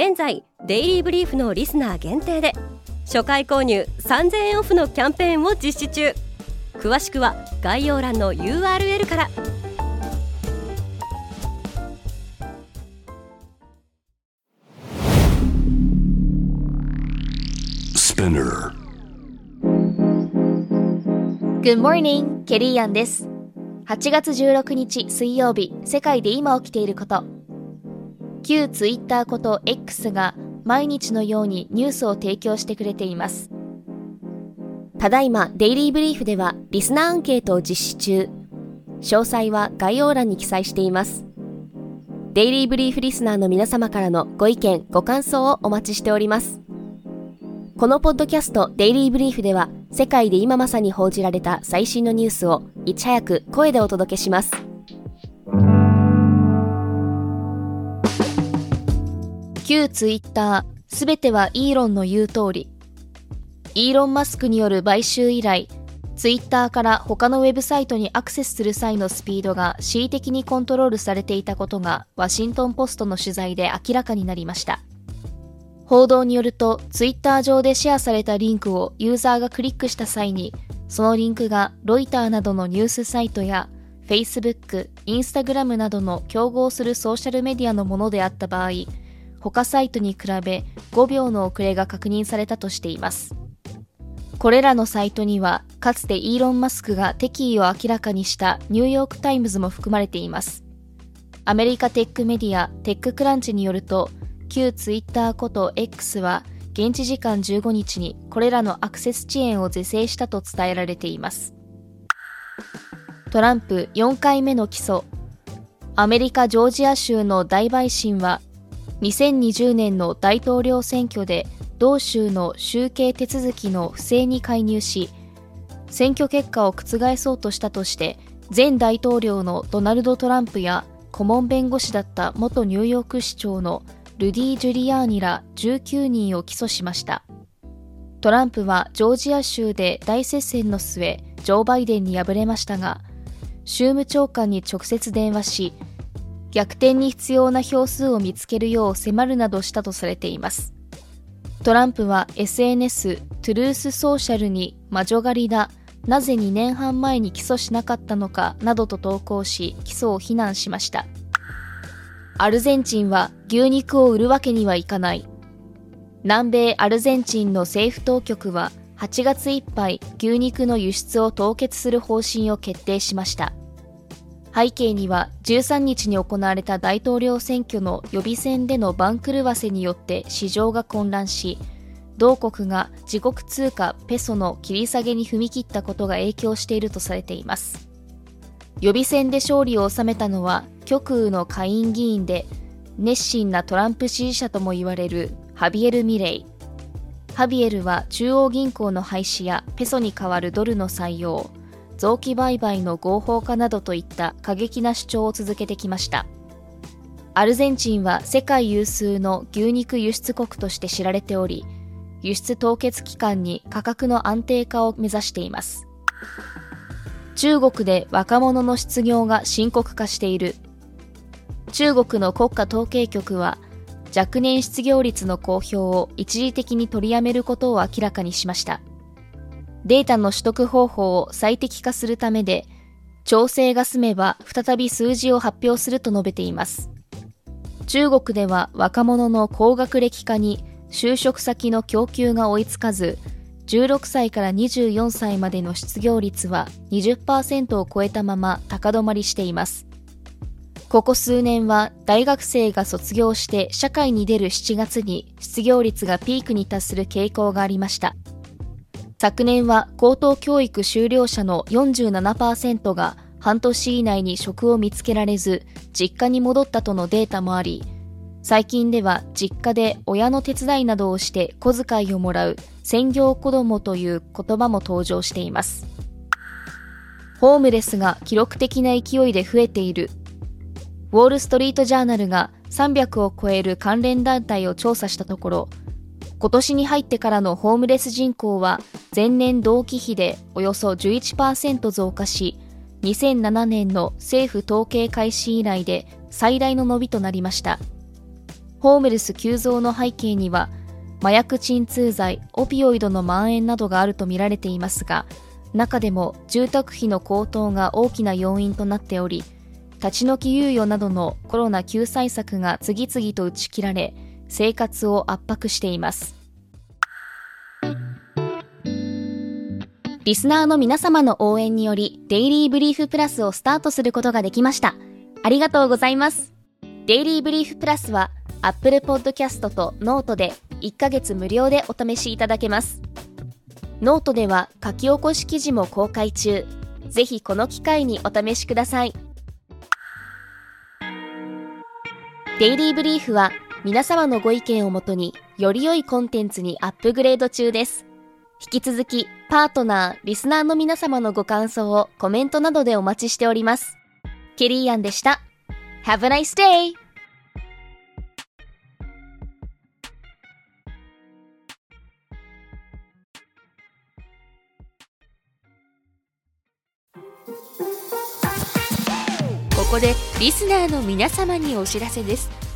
現在デイリーブリーフのリスナー限定で初回購入3000円オフのキャンペーンを実施中。詳しくは概要欄の URL からス p i n n e Good morning, ケリーアンです。8月16日水曜日世界で今起きていること旧ツイッターこと X が毎日のようにニュースを提供してくれています。ただいまデイリーブリーフではリスナーアンケートを実施中。詳細は概要欄に記載しています。デイリーブリーフリスナーの皆様からのご意見ご感想をお待ちしております。このポッドキャストデイリーブリーフでは世界で今まさに報じられた最新のニュースをいち早く声でお届けします。旧ツイッターすべてはイーロンの言う通り。イーロン・マスクによる買収以来ツイッターから他のウェブサイトにアクセスする際のスピードが恣意的にコントロールされていたことがワシントン・ポストの取材で明らかになりました。報道によると、ツイッター上でシェアされたリンクをユーザーがクリックした際に、そのリンクがロイターなどのニュースサイトや Facebook、Instagram などの競合するソーシャルメディアのものであった場合、他サイトに比べ5秒の遅れが確認されたとしています。これらのサイトには、かつてイーロン・マスクが敵意を明らかにしたニューヨーク・タイムズも含まれています。アメリカテックメディアテッククランチによると、旧ツイッターこと X は現地時間15日にこれらのアクセス遅延を是正したと伝えられていますトランプ4回目の起訴アメリカ・ジョージア州の大陪審は2020年の大統領選挙で同州の集計手続きの不正に介入し選挙結果を覆そうとしたとして前大統領のドナルド・トランプや顧問弁護士だった元ニューヨーク市長のルディ・ジュリアーニら19人を起訴しました。トランプはジョージア州で大接戦の末、ジョー・バイデンに敗れましたが、州務長官に直接電話し、逆転に必要な票数を見つけるよう迫るなどしたとされています。トランプは SNS トゥルースソーシャルに魔女狩りだ、なぜ2年半前に起訴しなかったのかなどと投稿し、起訴を非難しました。アルゼンチンは牛肉を売るわけにはいかない。南米アルゼンチンの政府当局は8月いっぱい牛肉の輸出を凍結する方針を決定しました。背景には13日に行われた大統領選挙の予備選での番狂わせによって市場が混乱し、同国が自国通貨ペソの切り下げに踏み切ったことが影響しているとされています。予備選で勝利を収めたのは極右の下院議員で熱心なトランプ支持者とも言われるハビエル・ミレイハビエルは中央銀行の廃止やペソに代わるドルの採用臓器売買の合法化などといった過激な主張を続けてきました。アルゼンチンは世界有数の牛肉輸出国として知られており輸出凍結期間に価格の安定化を目指しています。中国で若者の失業が深刻化している。中国の国家統計局は若年失業率の公表を一時的に取りやめることを明らかにしました。データの取得方法を最適化するためで調整が済めば再び数字を発表すると述べています中国では若者の高学歴化に就職先の供給が追いつかず16歳から24歳までの失業率は20%を超えたまま高止まりしていますここ数年は大学生が卒業して社会に出る7月に失業率がピークに達する傾向がありました。昨年は高等教育修了者の47%が半年以内に職を見つけられず実家に戻ったとのデータもあり、最近では実家で親の手伝いなどをして小遣いをもらう専業子供という言葉も登場しています。ホームレスが記録的な勢いで増えている。ウォール・ストリート・ジャーナルが300を超える関連団体を調査したところ、今年に入ってからのホームレス人口は前年同期比でおよそ11%増加し、2007年の政府統計開始以来で最大の伸びとなりました。ホームレス急増の背景には、麻薬鎮痛剤、オピオイドの蔓延などがあるとみられていますが、中でも住宅費の高騰が大きな要因となっており、立ち退き猶予などのコロナ救済策が次々と打ち切られ、生活を圧迫しています。リスナーの皆様の応援により、デイリーブリーフプラスをスタートすることができました。ありがとうございます。デイリーブリーフプラスは、Apple Podcast とノートで1ヶ月無料でお試しいただけます。ノートでは書き起こし記事も公開中。ぜひこの機会にお試しください。デイリーブリーフは皆様のご意見をもとにより良いコンテンツにアップグレード中です。引き続きパートナー、リスナーの皆様のご感想をコメントなどでお待ちしております。ケリーアンでした。Have a nice day! ここでリスナーの皆様にお知らせです